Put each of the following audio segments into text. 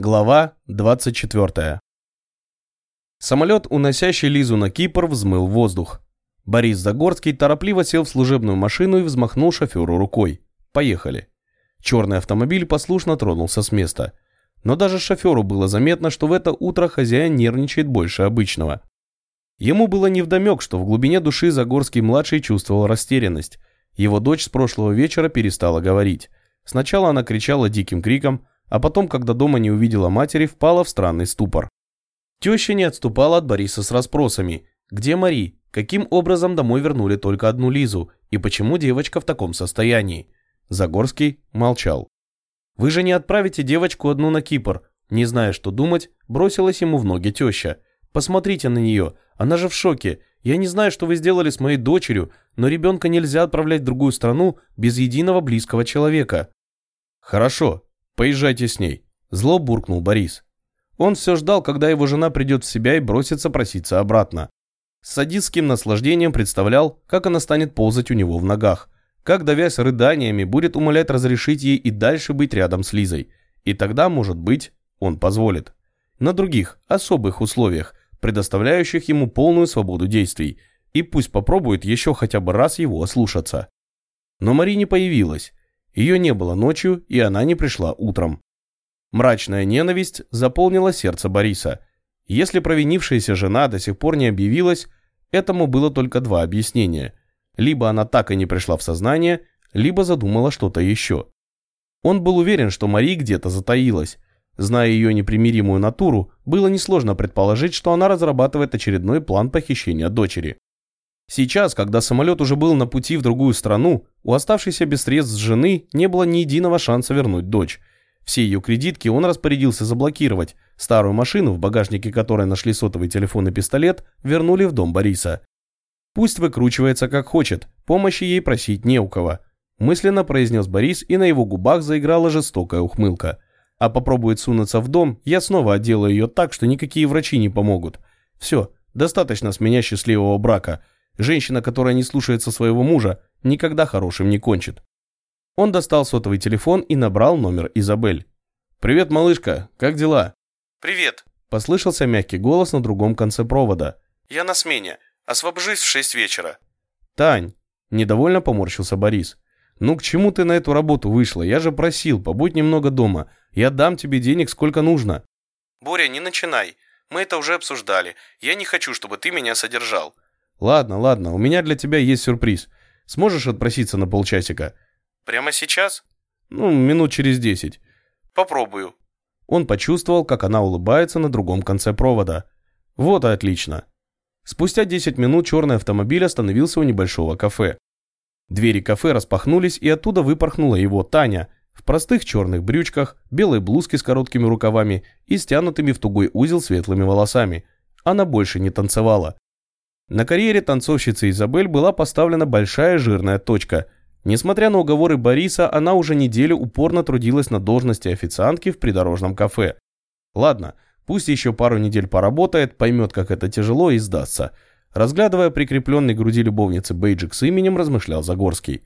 Глава 24. Самолет, уносящий Лизу на Кипр, взмыл воздух. Борис Загорский торопливо сел в служебную машину и взмахнул шоферу рукой. Поехали. Черный автомобиль послушно тронулся с места. Но даже шоферу было заметно, что в это утро хозяин нервничает больше обычного. Ему было невдомек, что в глубине души Загорский-младший чувствовал растерянность. Его дочь с прошлого вечера перестала говорить. Сначала она кричала диким криком, а потом, когда дома не увидела матери, впала в странный ступор. Теща не отступала от Бориса с расспросами. Где Мари? Каким образом домой вернули только одну Лизу? И почему девочка в таком состоянии? Загорский молчал. «Вы же не отправите девочку одну на Кипр?» Не зная, что думать, бросилась ему в ноги теща. «Посмотрите на нее, она же в шоке. Я не знаю, что вы сделали с моей дочерью, но ребенка нельзя отправлять в другую страну без единого близкого человека». «Хорошо, Поезжайте с ней», – зло буркнул Борис. Он все ждал, когда его жена придет в себя и бросится проситься обратно. С садистским наслаждением представлял, как она станет ползать у него в ногах, как, давясь рыданиями, будет умолять разрешить ей и дальше быть рядом с Лизой. И тогда, может быть, он позволит. На других, особых условиях, предоставляющих ему полную свободу действий, и пусть попробует еще хотя бы раз его ослушаться. Но Мари не появилась, ее не было ночью, и она не пришла утром. Мрачная ненависть заполнила сердце Бориса. Если провинившаяся жена до сих пор не объявилась, этому было только два объяснения. Либо она так и не пришла в сознание, либо задумала что-то еще. Он был уверен, что Мари где-то затаилась. Зная ее непримиримую натуру, было несложно предположить, что она разрабатывает очередной план похищения дочери. Сейчас, когда самолет уже был на пути в другую страну, у оставшейся без средств жены не было ни единого шанса вернуть дочь. Все ее кредитки он распорядился заблокировать. Старую машину, в багажнике которой нашли сотовый телефон и пистолет, вернули в дом Бориса. Пусть выкручивается как хочет, помощи ей просить не у кого. Мысленно произнес Борис, и на его губах заиграла жестокая ухмылка. А попробует сунуться в дом, я снова отделаю ее так, что никакие врачи не помогут. Все, достаточно с меня счастливого брака – Женщина, которая не слушается своего мужа, никогда хорошим не кончит. Он достал сотовый телефон и набрал номер Изабель. «Привет, малышка, как дела?» «Привет», – послышался мягкий голос на другом конце провода. «Я на смене. Освобожусь в шесть вечера». «Тань», – недовольно поморщился Борис. «Ну к чему ты на эту работу вышла? Я же просил, побудь немного дома. Я дам тебе денег сколько нужно». «Боря, не начинай. Мы это уже обсуждали. Я не хочу, чтобы ты меня содержал. Ладно, ладно, у меня для тебя есть сюрприз. Сможешь отпроситься на полчасика? Прямо сейчас? Ну, минут через десять. Попробую. Он почувствовал, как она улыбается на другом конце провода. Вот и отлично. Спустя 10 минут черный автомобиль остановился у небольшого кафе. Двери кафе распахнулись, и оттуда выпорхнула его Таня в простых черных брючках, белой блузке с короткими рукавами и стянутыми в тугой узел светлыми волосами. Она больше не танцевала. На карьере танцовщицы Изабель была поставлена большая жирная точка. Несмотря на уговоры Бориса, она уже неделю упорно трудилась на должности официантки в придорожном кафе. Ладно, пусть еще пару недель поработает, поймет, как это тяжело и сдастся. Разглядывая прикрепленный к груди любовницы бейджик с именем, размышлял Загорский.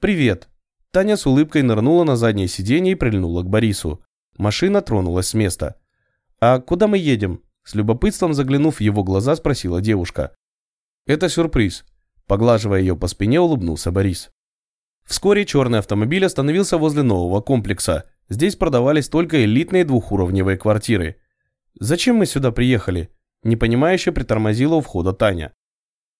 «Привет». Таня с улыбкой нырнула на заднее сиденье и прильнула к Борису. Машина тронулась с места. «А куда мы едем?» С любопытством заглянув в его глаза, спросила девушка. Это сюрприз. Поглаживая ее по спине, улыбнулся Борис. Вскоре черный автомобиль остановился возле нового комплекса. Здесь продавались только элитные двухуровневые квартиры. «Зачем мы сюда приехали?» Непонимающе притормозила у входа Таня.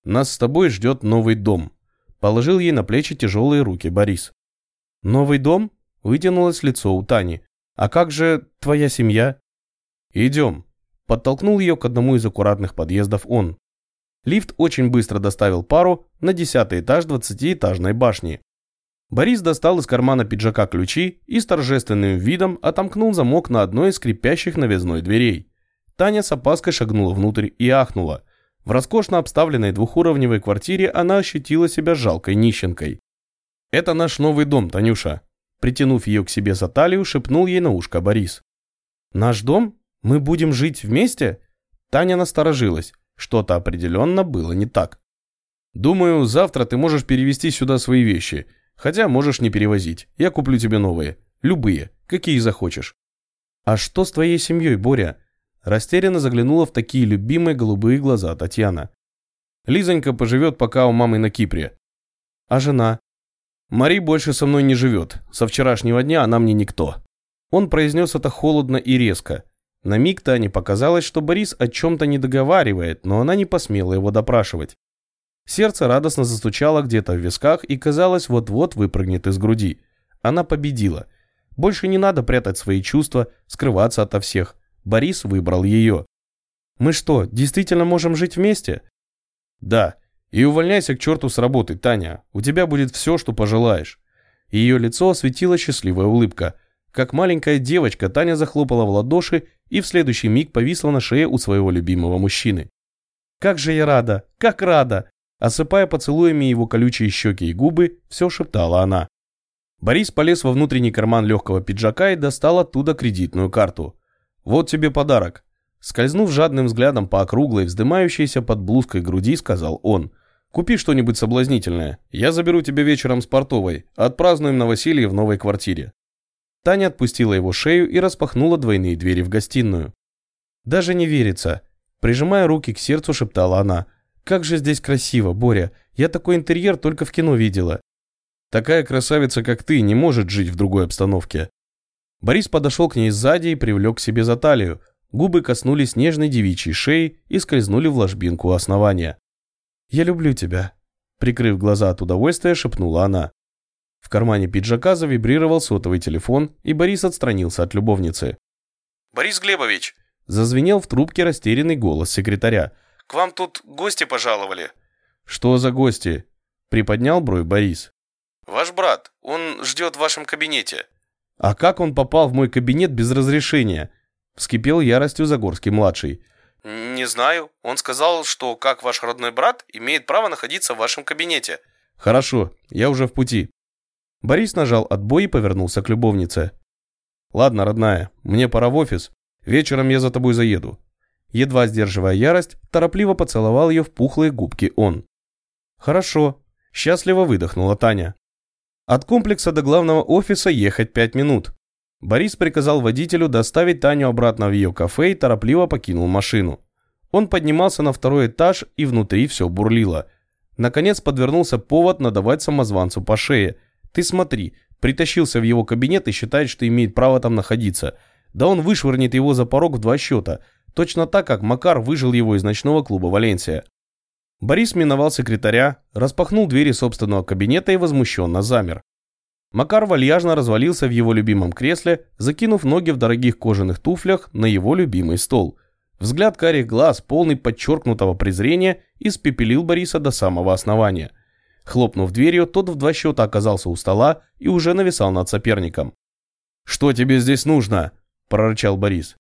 «Нас с тобой ждет новый дом», – положил ей на плечи тяжелые руки Борис. «Новый дом?» – вытянулось лицо у Тани. «А как же твоя семья?» «Идем», – подтолкнул ее к одному из аккуратных подъездов он. Лифт очень быстро доставил пару на десятый этаж двадцатиэтажной башни. Борис достал из кармана пиджака ключи и с торжественным видом отомкнул замок на одной из скрипящих навязной дверей. Таня с опаской шагнула внутрь и ахнула. В роскошно обставленной двухуровневой квартире она ощутила себя жалкой нищенкой. «Это наш новый дом, Танюша», притянув ее к себе за талию, шепнул ей на ушко Борис. «Наш дом? Мы будем жить вместе?» Таня насторожилась. Что-то определенно было не так. «Думаю, завтра ты можешь перевезти сюда свои вещи. Хотя можешь не перевозить. Я куплю тебе новые. Любые, какие захочешь». «А что с твоей семьей, Боря?» Растерянно заглянула в такие любимые голубые глаза Татьяна. «Лизонька поживет пока у мамы на Кипре». «А жена?» «Мари больше со мной не живет. Со вчерашнего дня она мне никто». Он произнес это холодно и резко. На миг Тане показалось, что Борис о чем-то не договаривает, но она не посмела его допрашивать. Сердце радостно застучало где-то в висках и, казалось, вот-вот выпрыгнет из груди. Она победила. Больше не надо прятать свои чувства, скрываться ото всех. Борис выбрал ее. «Мы что, действительно можем жить вместе?» «Да. И увольняйся к черту с работы, Таня. У тебя будет все, что пожелаешь». Ее лицо осветила счастливая улыбка. Как маленькая девочка, Таня захлопала в ладоши и в следующий миг повисла на шее у своего любимого мужчины. «Как же я рада! Как рада!» Осыпая поцелуями его колючие щеки и губы, все шептала она. Борис полез во внутренний карман легкого пиджака и достал оттуда кредитную карту. «Вот тебе подарок». Скользнув жадным взглядом по округлой, вздымающейся под блузкой груди, сказал он. «Купи что-нибудь соблазнительное. Я заберу тебя вечером с портовой. Отпразднуем новоселье в новой квартире». Таня отпустила его шею и распахнула двойные двери в гостиную. «Даже не верится», – прижимая руки к сердцу, шептала она – как же здесь красиво, Боря. Я такой интерьер только в кино видела. Такая красавица, как ты, не может жить в другой обстановке. Борис подошел к ней сзади и привлек к себе за талию. Губы коснулись нежной девичьей шеи и скользнули в ложбинку основания. «Я люблю тебя», – прикрыв глаза от удовольствия, шепнула она. В кармане пиджака завибрировал сотовый телефон, и Борис отстранился от любовницы. «Борис Глебович!» – зазвенел в трубке растерянный голос секретаря – к вам тут гости пожаловали». «Что за гости?» – приподнял бровь Борис. «Ваш брат. Он ждет в вашем кабинете». «А как он попал в мой кабинет без разрешения?» – вскипел яростью Загорский-младший. «Не знаю. Он сказал, что, как ваш родной брат, имеет право находиться в вашем кабинете». «Хорошо, я уже в пути». Борис нажал отбой и повернулся к любовнице. «Ладно, родная, мне пора в офис. Вечером я за тобой заеду едва сдерживая ярость, торопливо поцеловал ее в пухлые губки он. «Хорошо», – счастливо выдохнула Таня. От комплекса до главного офиса ехать пять минут. Борис приказал водителю доставить Таню обратно в ее кафе и торопливо покинул машину. Он поднимался на второй этаж, и внутри все бурлило. Наконец подвернулся повод надавать самозванцу по шее. «Ты смотри, притащился в его кабинет и считает, что имеет право там находиться. Да он вышвырнет его за порог в два счета. Точно так, как Макар выжил его из ночного клуба «Валенсия». Борис миновал секретаря, распахнул двери собственного кабинета и возмущенно замер. Макар вальяжно развалился в его любимом кресле, закинув ноги в дорогих кожаных туфлях на его любимый стол. Взгляд карих глаз, полный подчеркнутого презрения, испепелил Бориса до самого основания. Хлопнув дверью, тот в два счета оказался у стола и уже нависал над соперником. «Что тебе здесь нужно?» – прорычал Борис.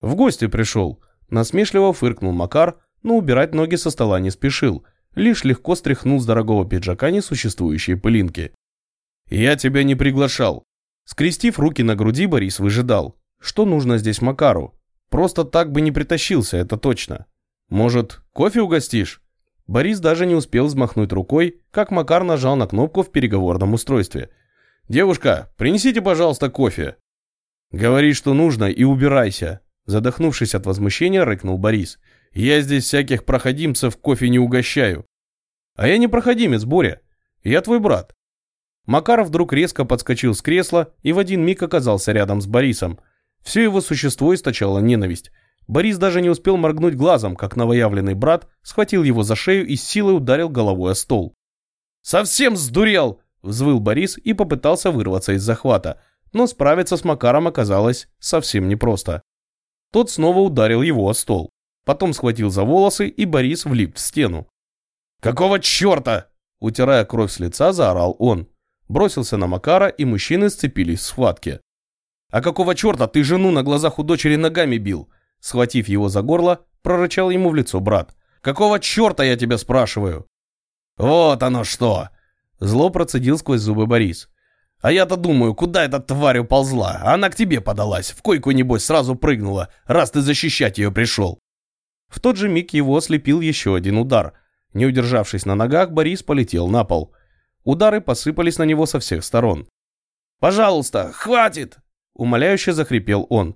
«В гости пришел», – насмешливо фыркнул Макар, но убирать ноги со стола не спешил, лишь легко стряхнул с дорогого пиджака несуществующие пылинки. «Я тебя не приглашал». Скрестив руки на груди, Борис выжидал. Что нужно здесь Макару? Просто так бы не притащился, это точно. Может, кофе угостишь? Борис даже не успел взмахнуть рукой, как Макар нажал на кнопку в переговорном устройстве. «Девушка, принесите, пожалуйста, кофе». «Говори, что нужно, и убирайся», Задохнувшись от возмущения, рыкнул Борис. «Я здесь всяких проходимцев кофе не угощаю». «А я не проходимец, Боря. Я твой брат». Макаров вдруг резко подскочил с кресла и в один миг оказался рядом с Борисом. Все его существо источало ненависть. Борис даже не успел моргнуть глазом, как новоявленный брат схватил его за шею и с силой ударил головой о стол. «Совсем сдурел!» – взвыл Борис и попытался вырваться из захвата, но справиться с Макаром оказалось совсем непросто. Тот снова ударил его о стол. Потом схватил за волосы, и Борис влип в стену. «Какого черта?» Утирая кровь с лица, заорал он. Бросился на Макара, и мужчины сцепились в схватке. «А какого черта ты жену на глазах у дочери ногами бил?» Схватив его за горло, прорычал ему в лицо брат. «Какого черта, я тебя спрашиваю?» «Вот оно что!» Зло процедил сквозь зубы Борис. А я-то думаю, куда эта тварь уползла? Она к тебе подалась, в койку, небось, сразу прыгнула, раз ты защищать ее пришел. В тот же миг его ослепил еще один удар. Не удержавшись на ногах, Борис полетел на пол. Удары посыпались на него со всех сторон. «Пожалуйста, хватит!» Умоляюще захрипел он.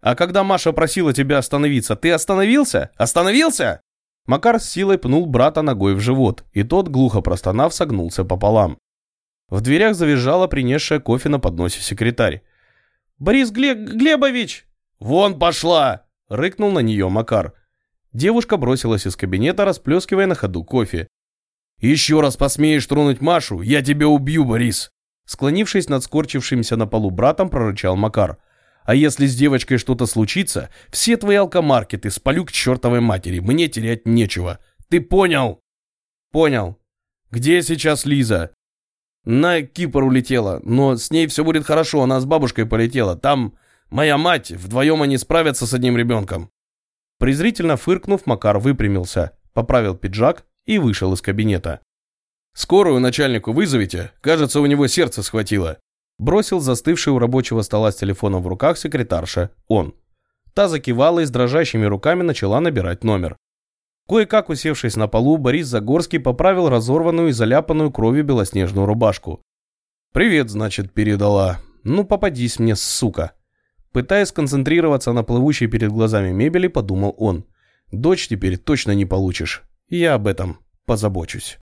А когда Маша просила тебя остановиться, ты остановился? Остановился?» Макар с силой пнул брата ногой в живот, и тот, глухо простонав, согнулся пополам. В дверях завизжала принесшая кофе на подносе секретарь. «Борис Гле Глебович!» «Вон пошла!» — рыкнул на нее Макар. Девушка бросилась из кабинета, расплескивая на ходу кофе. «Еще раз посмеешь тронуть Машу, я тебя убью, Борис!» Склонившись над скорчившимся на полу братом, прорычал Макар. «А если с девочкой что-то случится, все твои алкомаркеты спалю к чертовой матери, мне терять нечего. Ты понял?» «Понял. Где сейчас Лиза?» «На Кипр улетела, но с ней все будет хорошо, она с бабушкой полетела. Там моя мать, вдвоем они справятся с одним ребенком». Презрительно фыркнув, Макар выпрямился, поправил пиджак и вышел из кабинета. «Скорую начальнику вызовите? Кажется, у него сердце схватило». Бросил застывший у рабочего стола с телефоном в руках секретарша он. Та закивала и с дрожащими руками начала набирать номер. Кое-как усевшись на полу, Борис Загорский поправил разорванную и заляпанную кровью белоснежную рубашку. «Привет, значит, передала. Ну, попадись мне, сука!» Пытаясь сконцентрироваться на плывущей перед глазами мебели, подумал он. «Дочь теперь точно не получишь. Я об этом позабочусь».